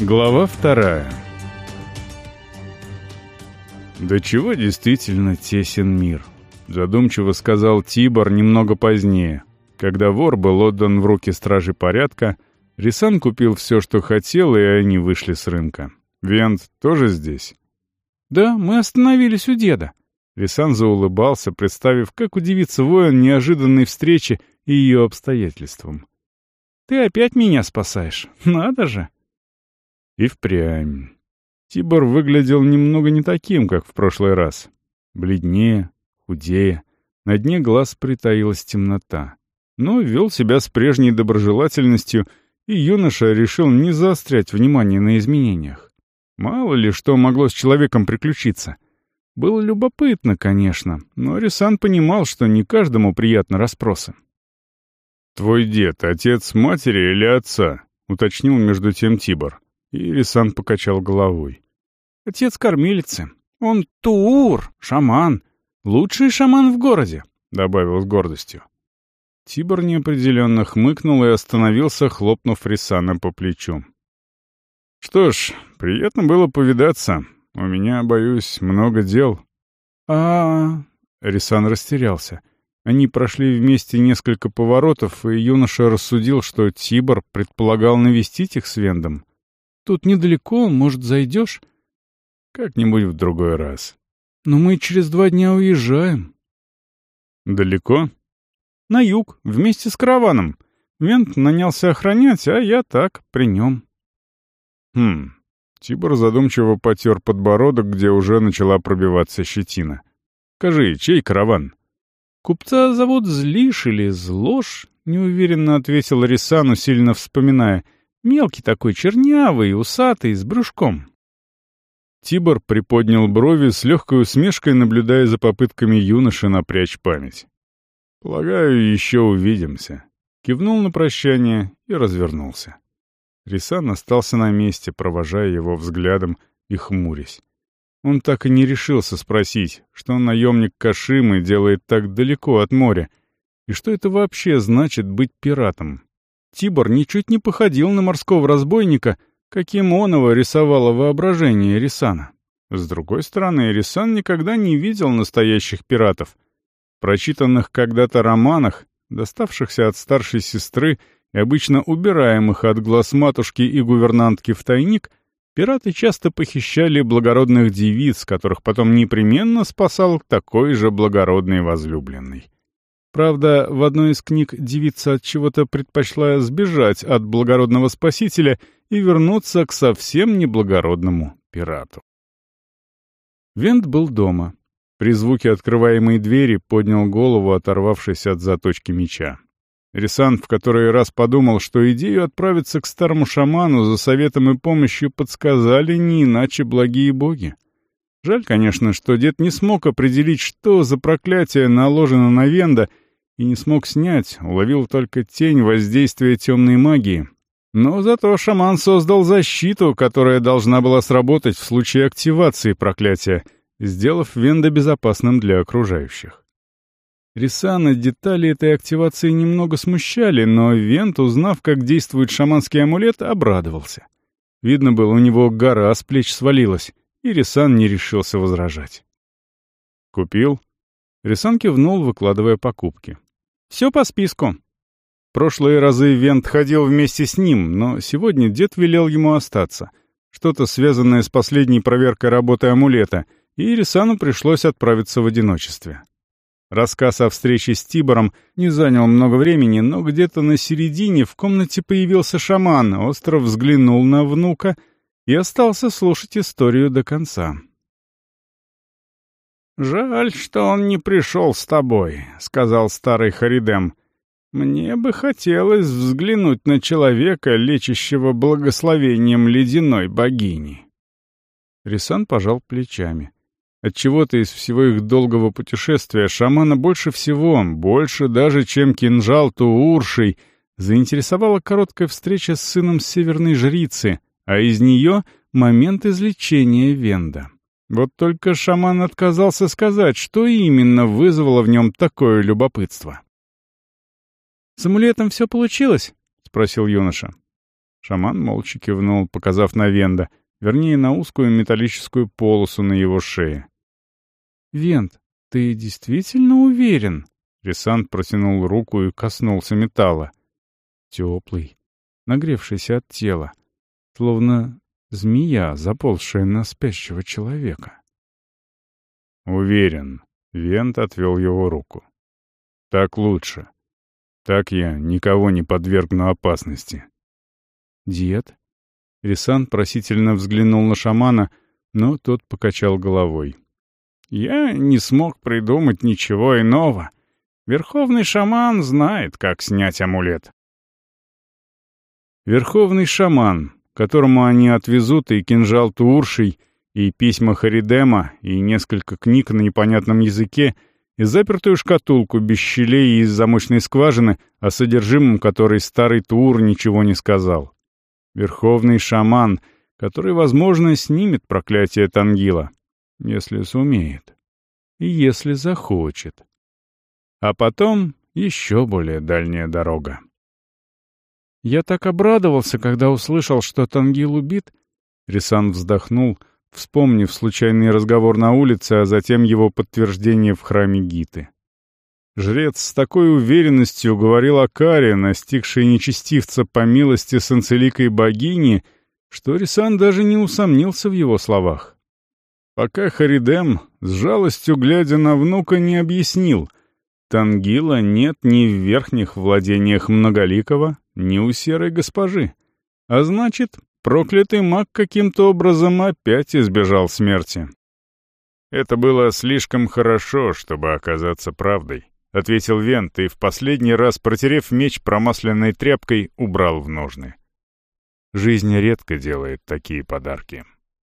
Глава вторая «Да чего действительно тесен мир?» — задумчиво сказал Тибор немного позднее. Когда вор был отдан в руки стражи порядка, Рисан купил все, что хотел, и они вышли с рынка. Вент тоже здесь? «Да, мы остановились у деда». Рисан заулыбался, представив, как удивится воин неожиданной встрече и ее обстоятельствам. «Ты опять меня спасаешь? Надо же!» И впрямь. Тибор выглядел немного не таким, как в прошлый раз. Бледнее, худее, на дне глаз притаилась темнота. Но вел себя с прежней доброжелательностью, и юноша решил не заострять внимание на изменениях. Мало ли что могло с человеком приключиться. Было любопытно, конечно, но Рисан понимал, что не каждому приятно расспросы. «Твой дед — отец матери или отца?» — уточнил между тем Тибор. И Рисан покачал головой. «Отец кормилицы. Он Туур, шаман. Лучший шаман в городе», — добавил с гордостью. Тибор неопределенно хмыкнул и остановился, хлопнув Рисана по плечу. «Что ж, приятно было повидаться. У меня, боюсь, много дел». -а Рисан растерялся. Они прошли вместе несколько поворотов, и юноша рассудил, что Тибор предполагал навестить их с Вендом. «Тут недалеко, может, зайдешь?» «Как-нибудь в другой раз». «Но мы через два дня уезжаем». «Далеко?» «На юг, вместе с караваном. Вент нанялся охранять, а я так, при нем». Хм. Тибор задумчиво потер подбородок, где уже начала пробиваться щетина. «Скажи, чей караван?» «Купца зовут Злиш или Злош?» — неуверенно ответил Рисану, сильно вспоминая. «Мелкий такой, чернявый, усатый, с брюшком». Тибор приподнял брови с легкой усмешкой, наблюдая за попытками юноши напрячь память. «Полагаю, еще увидимся». Кивнул на прощание и развернулся. Рисан остался на месте, провожая его взглядом и хмурясь. Он так и не решился спросить, что наемник Кашимы делает так далеко от моря, и что это вообще значит быть пиратом. Тибор ничуть не походил на морского разбойника, каким он его рисовало воображение Рисана. С другой стороны, Рисан никогда не видел настоящих пиратов. В прочитанных когда-то романах, доставшихся от старшей сестры, и обычно убираемых от глаз матушки и гувернантки в тайник, пираты часто похищали благородных девиц, которых потом непременно спасал такой же благородный возлюбленный. Правда, в одной из книг девица от чего-то предпочла сбежать от благородного спасителя и вернуться к совсем неблагородному пирату. Вент был дома. При звуке открываемой двери поднял голову, оторвавшись от заточки меча. Рисан в который раз подумал, что идею отправиться к старому шаману за советом и помощью подсказали не иначе благие боги. Жаль, конечно, что дед не смог определить, что за проклятие наложено на Венда, и не смог снять, уловил только тень воздействия темной магии. Но зато шаман создал защиту, которая должна была сработать в случае активации проклятия, сделав Венда безопасным для окружающих. Рисана детали этой активации немного смущали, но Вент, узнав, как действует шаманский амулет, обрадовался. Видно было, у него гора с плеч свалилась, и Рисан не решился возражать. «Купил?» Рисан кивнул, выкладывая покупки. «Все по списку». Прошлые разы Вент ходил вместе с ним, но сегодня дед велел ему остаться. Что-то связанное с последней проверкой работы амулета, и Рисану пришлось отправиться в одиночестве. Рассказ о встрече с Тибором не занял много времени, но где-то на середине в комнате появился шаман, остро взглянул на внука и остался слушать историю до конца. «Жаль, что он не пришел с тобой», — сказал старый Харидем. «Мне бы хотелось взглянуть на человека, лечащего благословением ледяной богини». Рисан пожал плечами. Отчего-то из всего их долгого путешествия шамана больше всего, больше даже, чем кинжал Тууршей, заинтересовала короткая встреча с сыном северной жрицы, а из нее — момент излечения Венда. Вот только шаман отказался сказать, что именно вызвало в нем такое любопытство. «С амулетом все получилось?» — спросил юноша. Шаман молча кивнул, показав на Венда, вернее, на узкую металлическую полосу на его шее. «Вент, ты действительно уверен?» Ресант протянул руку и коснулся металла. Теплый, нагревшийся от тела, словно змея, заползшая на спящего человека. «Уверен», — Вент отвел его руку. «Так лучше. Так я никого не подвергну опасности». «Дед?» Рисан просительно взглянул на шамана, но тот покачал головой. «Я не смог придумать ничего иного. Верховный шаман знает, как снять амулет». Верховный шаман, которому они отвезут и кинжал Туурший, и письма Харидема, и несколько книг на непонятном языке, и запертую шкатулку без щелей из замочной скважины, о содержимом которой старый Тур ничего не сказал. Верховный шаман, который, возможно, снимет проклятие Тангила, если сумеет. И если захочет. А потом еще более дальняя дорога. Я так обрадовался, когда услышал, что Тангил убит. Рисан вздохнул, вспомнив случайный разговор на улице, а затем его подтверждение в храме Гиты. Жрец с такой уверенностью говорил о каре, настигшей нечестивца по милости санцеликой богини, что Рисан даже не усомнился в его словах. Пока Харидем, с жалостью глядя на внука, не объяснил, Тангила нет ни в верхних владениях Многоликого, ни у серой госпожи. А значит, проклятый маг каким-то образом опять избежал смерти. Это было слишком хорошо, чтобы оказаться правдой. — ответил Вент и в последний раз, протерев меч промасленной тряпкой, убрал в ножны. Жизнь редко делает такие подарки.